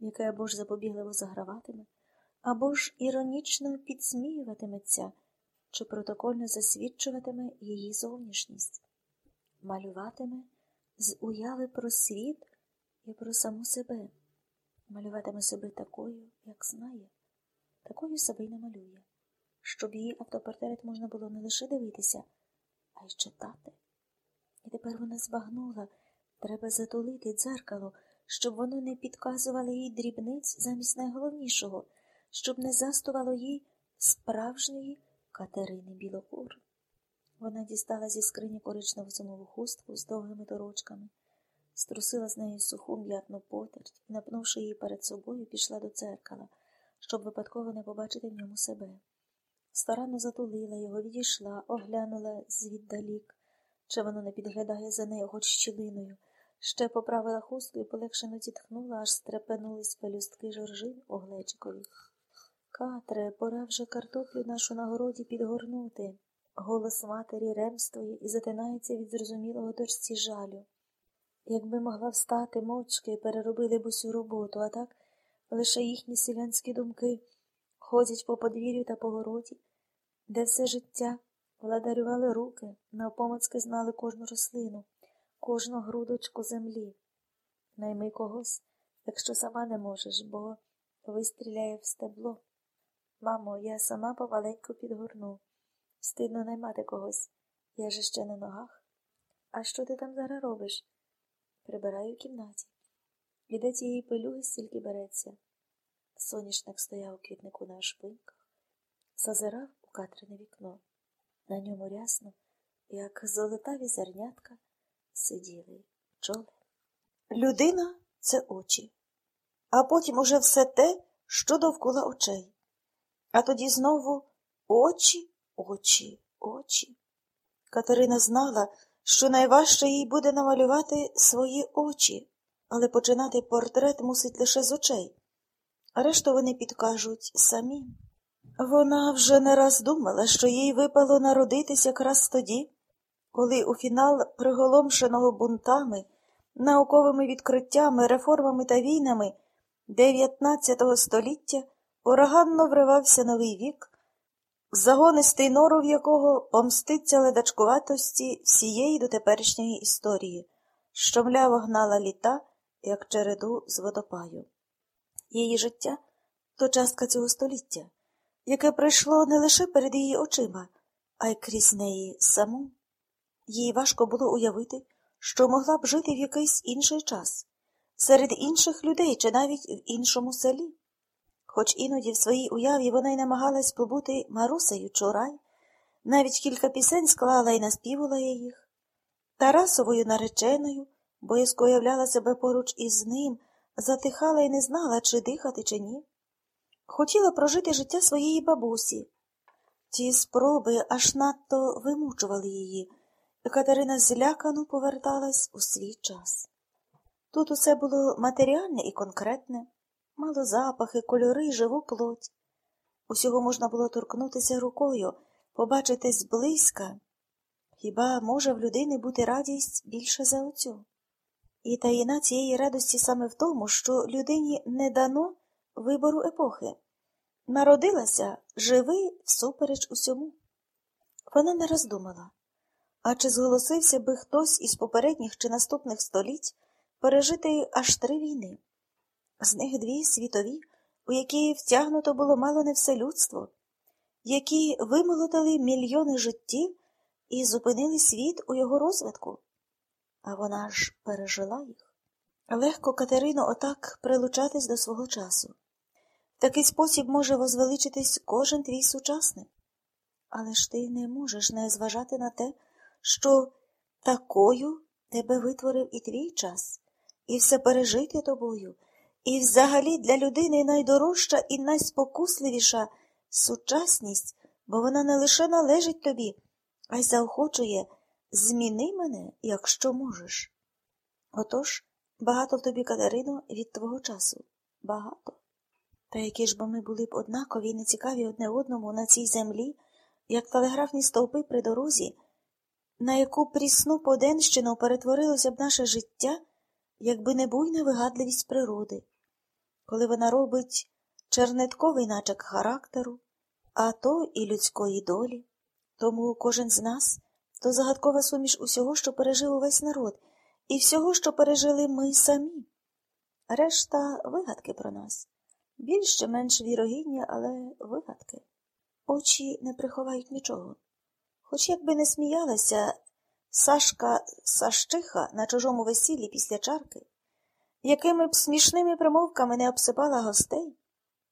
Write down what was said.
яке або ж запобігливо заграватиме, або ж іронічно підсміюватиметься чи протокольно засвідчуватиме її зовнішність, малюватиме з уяви про світ і про саму себе, малюватиме себе такою, як знає, такою себе й не малює, щоб її автопортрет можна було не лише дивитися, а й читати. І тепер вона збагнула, треба затулити дзеркало, щоб воно не підказувало їй дрібниць замість найголовнішого, щоб не застувало їй справжньої Катерини Білокур. Вона дістала зі скрині коричневу зимову хустку з довгими торочками, струсила з неї суху м'ятну потерть і, напнувши її перед собою, пішла до дзеркала, щоб випадково не побачити в ньому себе. Старанно затулила його, відійшла, оглянула звіддалік, чи воно не підглядає за нею хоч щілиною, ще поправила хустку і полегшено зітхнула, аж стрепенулись пелюстки жоржин у. Катре, пора вже картоплю нашу на городі підгорнути. Голос матері ремствує і затинається від зрозумілого дочці жалю. Якби могла встати мовчки, переробили б усю роботу, а так лише їхні селянські думки ходять по подвір'ю та по городі, де все життя владарювали руки, навпомацьки знали кожну рослину, кожну грудочку землі. Найми когось, якщо сама не можеш, бо вистріляє в стебло. Мамо, я сама помаленьку підгорну. Стидно наймати когось. Я же ще на ногах. А що ти там зараз робиш? Прибираю в кімнаті. І де цієї пилюги стільки береться. Соняшник стояв у квітнику на шпинках, зазирав у Катрине вікно. На ньому рясно, як золотаві зернятка, сиділи бджоли. Людина це очі, а потім уже все те, що довкола очей. А тоді знову очі, очі, очі. Катерина знала, що найважче їй буде намалювати свої очі, але починати портрет мусить лише з очей, решту вони підкажуть самі. Вона вже не раз думала, що їй випало народитись якраз тоді, коли у фінал приголомшеного бунтами, науковими відкриттями, реформами та війнами XIX століття ураганно вривався новий вік, загонистий норов якого помститься ледачкуватості всієї дотеперішньої історії, що мляво гнала літа, як череду з водопаю. Її життя то частка цього століття, яке пройшло не лише перед її очима, а й крізь неї саму. Їй важко було уявити, що могла б жити в якийсь інший час, серед інших людей чи навіть в іншому селі. Хоч іноді в своїй уяві вона й намагалась побути Марусею Чорай, навіть кілька пісень склала і наспівала їх, Тарасовою нареченою, боязко уявляла себе поруч із ним, затихала і не знала, чи дихати, чи ні. Хотіла прожити життя своєї бабусі. Ті спроби аж надто вимучували її, Катерина злякано поверталась у свій час. Тут усе було матеріальне і конкретне мало запахи, кольори, живу плоть. Усього можна було торкнутися рукою, побачити зблизька. Хіба може в людини бути радість більше за оцю? І таїна цієї радості саме в тому, що людині не дано вибору епохи. Народилася живи всупереч усьому. Вона не роздумала. А чи зголосився би хтось із попередніх чи наступних століть пережити аж три війни? З них дві світові, у які втягнуто було мало не все людство, які вимолотили мільйони життів і зупинили світ у його розвитку. А вона ж пережила їх. Легко Катерино отак прилучатись до свого часу. В такий спосіб може возвеличитись кожен твій сучасник. Але ж ти не можеш не зважати на те, що такою тебе витворив і твій час, і все пережити тобою. І взагалі для людини найдорожча і найспокусливіша сучасність, бо вона не лише належить тобі, а й заохочує зміни мене, якщо можеш. Отож, багато в тобі, Катерино, від твого часу. Багато. Та які ж бо ми були б однакові і нецікаві одне одному на цій землі, як телеграфні стовпи при дорозі, на яку прісну поденщину перетворилося б наше життя, якби не буйна вигадливість природи коли вона робить чернетковий начек характеру, а то і людської долі. Тому кожен з нас то загадкова суміш усього, що пережив увесь народ, і всього, що пережили ми самі. Решта вигадки про нас. Більш чи менш вірогідні, але вигадки. Очі не приховають нічого. Хоч якби не сміялася Сашка Сащиха на чужому весіллі після чарки, якими б смішними примовками не обсипала гостей,